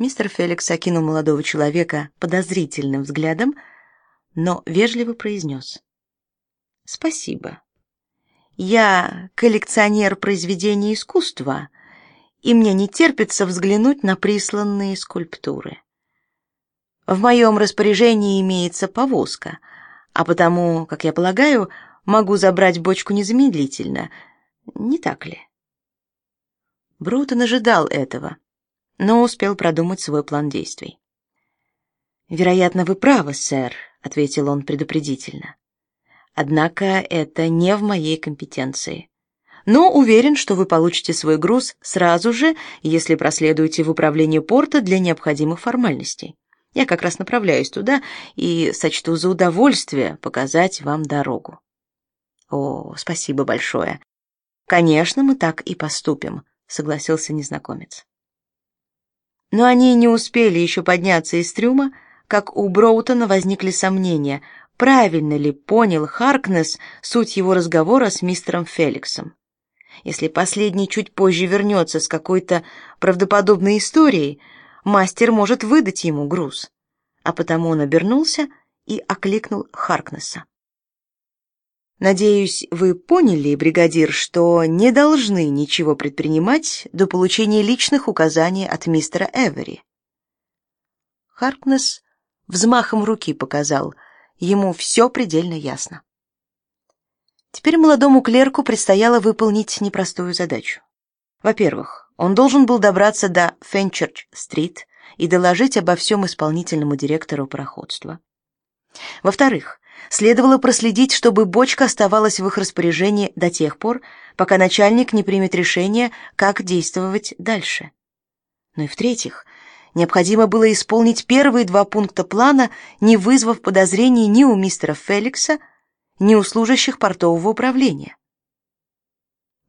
Мистер Феликс окинул молодого человека подозрительным взглядом, но вежливо произнес. «Спасибо. Я коллекционер произведений искусства, и мне не терпится взглянуть на присланные скульптуры. В моем распоряжении имеется повозка, а потому, как я полагаю, могу забрать бочку незамедлительно. Не так ли?» Брутон ожидал этого, но успел продумать свой план действий. «Вероятно, вы правы, сэр», — ответил он предупредительно. «Однако это не в моей компетенции. Но уверен, что вы получите свой груз сразу же, если проследуете в управление порта для необходимых формальностей. Я как раз направляюсь туда и сочту за удовольствие показать вам дорогу». «О, спасибо большое. Конечно, мы так и поступим», — согласился незнакомец. Но они не успели еще подняться из трюма, как у Броутона возникли сомнения, правильно ли понял Харкнес суть его разговора с мистером Феликсом. Если последний чуть позже вернется с какой-то правдоподобной историей, мастер может выдать ему груз. А потому он обернулся и окликнул Харкнесса. Надеюсь, вы поняли, бригадир, что не должны ничего предпринимать до получения личных указаний от мистера Эвери. Харкнес взмахом руки показал, ему все предельно ясно. Теперь молодому клерку предстояло выполнить непростую задачу. Во-первых, он должен был добраться до Фенчерч-стрит и доложить обо всем исполнительному директору пароходства. Во-вторых, Следовало проследить, чтобы бочка оставалась в их распоряжении до тех пор, пока начальник не примет решение, как действовать дальше. Ну и в-третьих, необходимо было исполнить первые два пункта плана, не вызвав подозрений ни у мистера Феликса, ни у служащих портового управления.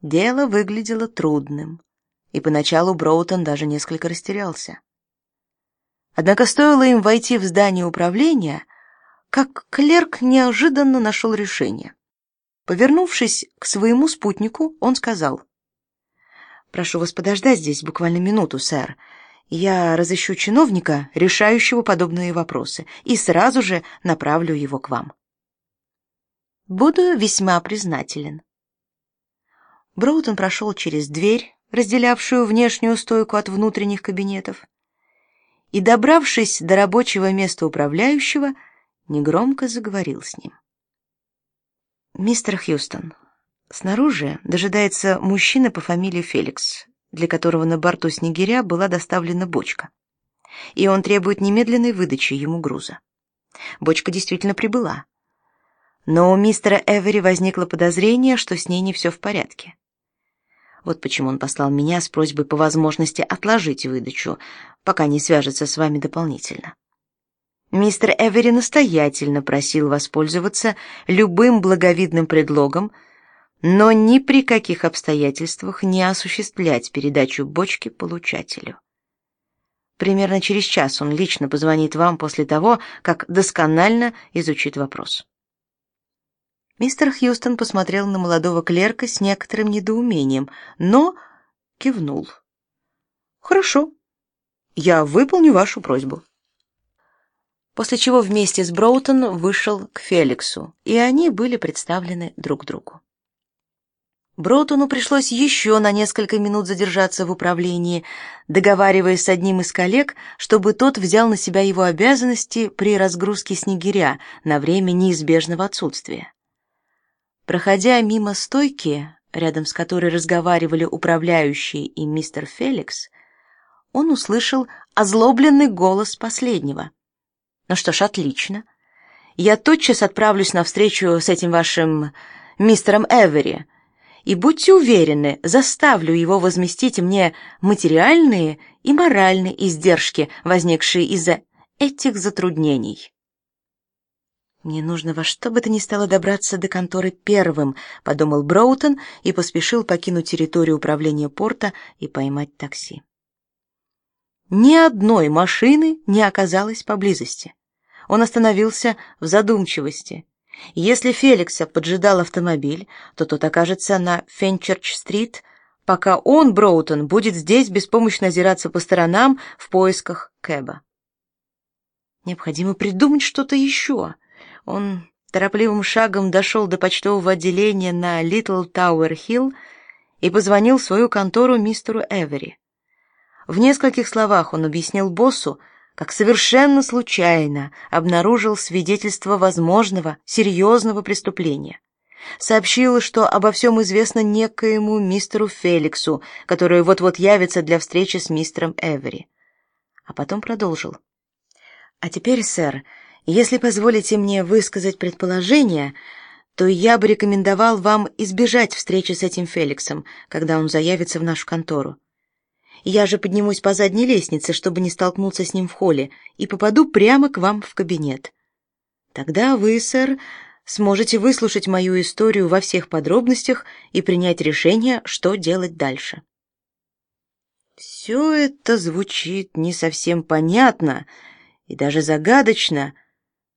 Дело выглядело трудным, и поначалу Броутон даже несколько растерялся. Однако стоило им войти в здание управления, как клерк неожиданно нашел решение. Повернувшись к своему спутнику, он сказал: "Прошу вас подождать здесь буквально минуту, сэр. Я разыщу чиновника, решающего подобные вопросы, и сразу же направлю его к вам. Буду весьма признателен". Броутон прошел через дверь, разделявшую внешнюю стойку от внутренних кабинетов, и, добравшись до рабочего места управляющего, негромко заговорил с ним. Мистер Хьюстон, снаружи дожидается мужчина по фамилии Феликс, для которого на борту снегиря была доставлена бочка. И он требует немедленной выдачи ему груза. Бочка действительно прибыла. Но у мистера Эвери возникло подозрение, что с ней не все в порядке. Вот почему он послал меня с просьбой по возможности отложить выдачу, пока не свяжется с вами дополнительно. Мистер Эвери настоятельно просил воспользоваться любым благовидным предлогом, но ни при каких обстоятельствах не осуществлять передачу бочки получателю. Примерно через час он лично позвонит вам после того, как досконально изучит вопрос. Мистер Хьюстон посмотрел на молодого клерка с некоторым недоумением, но кивнул. Хорошо. Я выполню вашу просьбу после чего вместе с Броутон вышел к Феликсу, и они были представлены друг другу. Броутону пришлось еще на несколько минут задержаться в управлении, договариваясь с одним из коллег, чтобы тот взял на себя его обязанности при разгрузке снегиря на время неизбежного отсутствия. Проходя мимо стойки, рядом с которой разговаривали управляющий и мистер Феликс, он услышал озлобленный голос последнего — ну что ж, отлично. Я тотчас отправлюсь на встречу с этим вашим мистером Эвери. И будьте уверены, заставлю его возместить мне материальные и моральные издержки, возникшие из-за этих затруднений. Мне нужно во что бы то ни стало добраться до конторы первым, подумал Броутон и поспешил покинуть территорию управления порта и поймать такси. Ни одной машины не оказалось поблизости. Он остановился в задумчивости. Если Феликса поджидал автомобиль, то тот окажется на Фенчерч-стрит пока он, Броутон, будет здесь беспомощно озираться по сторонам в поисках Кэба. Необходимо придумать что-то еще. Он торопливым шагом дошел до почтового отделения на Литл Тауэр-Хилл и позвонил в свою контору мистеру Эвери. В нескольких словах он объяснил боссу, как совершенно случайно обнаружил свидетельство возможного серьезного преступления. Сообщил, что обо всем известно некоему мистеру Феликсу, который вот-вот явится для встречи с мистером Эвери. А потом продолжил. А теперь, сэр, если позволите мне высказать предположение, то я бы рекомендовал вам избежать встречи с этим Феликсом, когда он заявится в нашу контору. Я же поднимусь по задней лестнице, чтобы не столкнуться с ним в холле, и попаду прямо к вам в кабинет. Тогда вы, сэр, сможете выслушать мою историю во всех подробностях и принять решение, что делать дальше. Все это звучит не совсем понятно и даже загадочно,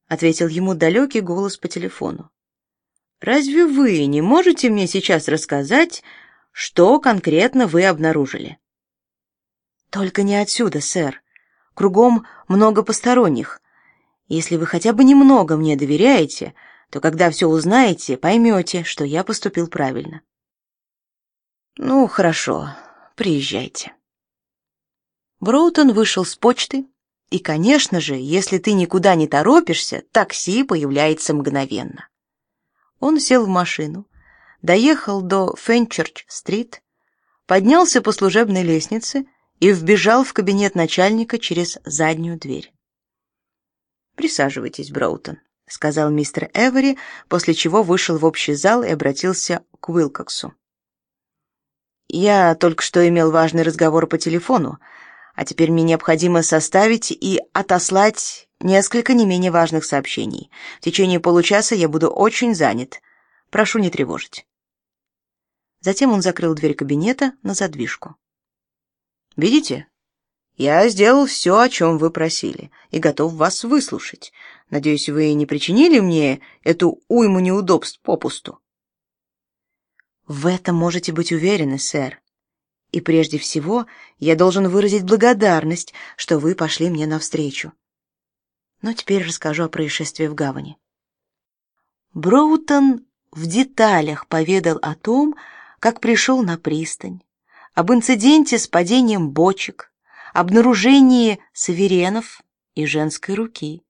ответил ему далекий голос по телефону. Разве вы не можете мне сейчас рассказать, что конкретно вы обнаружили? Только не отсюда, сэр. Кругом много посторонних. Если вы хотя бы немного мне доверяете, то когда все узнаете, поймете, что я поступил правильно. Ну, хорошо. Приезжайте. Броутон вышел с почты, и, конечно же, если ты никуда не торопишься, такси появляется мгновенно. Он сел в машину, доехал до Фенчерч-стрит, поднялся по служебной лестнице и вбежал в кабинет начальника через заднюю дверь. Присаживайтесь, Броутон, сказал мистер Эвери, после чего вышел в общий зал и обратился к Уилкоксу. Я только что имел важный разговор по телефону а теперь мне необходимо составить и отослать несколько не менее важных сообщений. В течение получаса я буду очень занят. Прошу не тревожить. Затем он закрыл дверь кабинета на задвижку. Видите? Я сделал все, о чем вы просили, и готов вас выслушать. Надеюсь, вы не причинили мне эту уйму неудобств попусту. В этом можете быть уверены, сэр. И прежде всего, я должен выразить благодарность, что вы пошли мне навстречу. Но теперь расскажу о происшествии в гавани. Броутон в деталях поведал о том, как пришел на пристань, об инциденте с падением бочек, обнаружении саверенов и женской руки,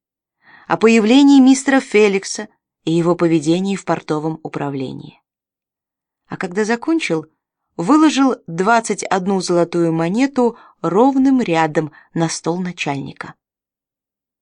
о появлении мистера Феликса и его поведении в портовом управлении. А когда закончил, выложил двадцать одну золотую монету ровным рядом на стол начальника.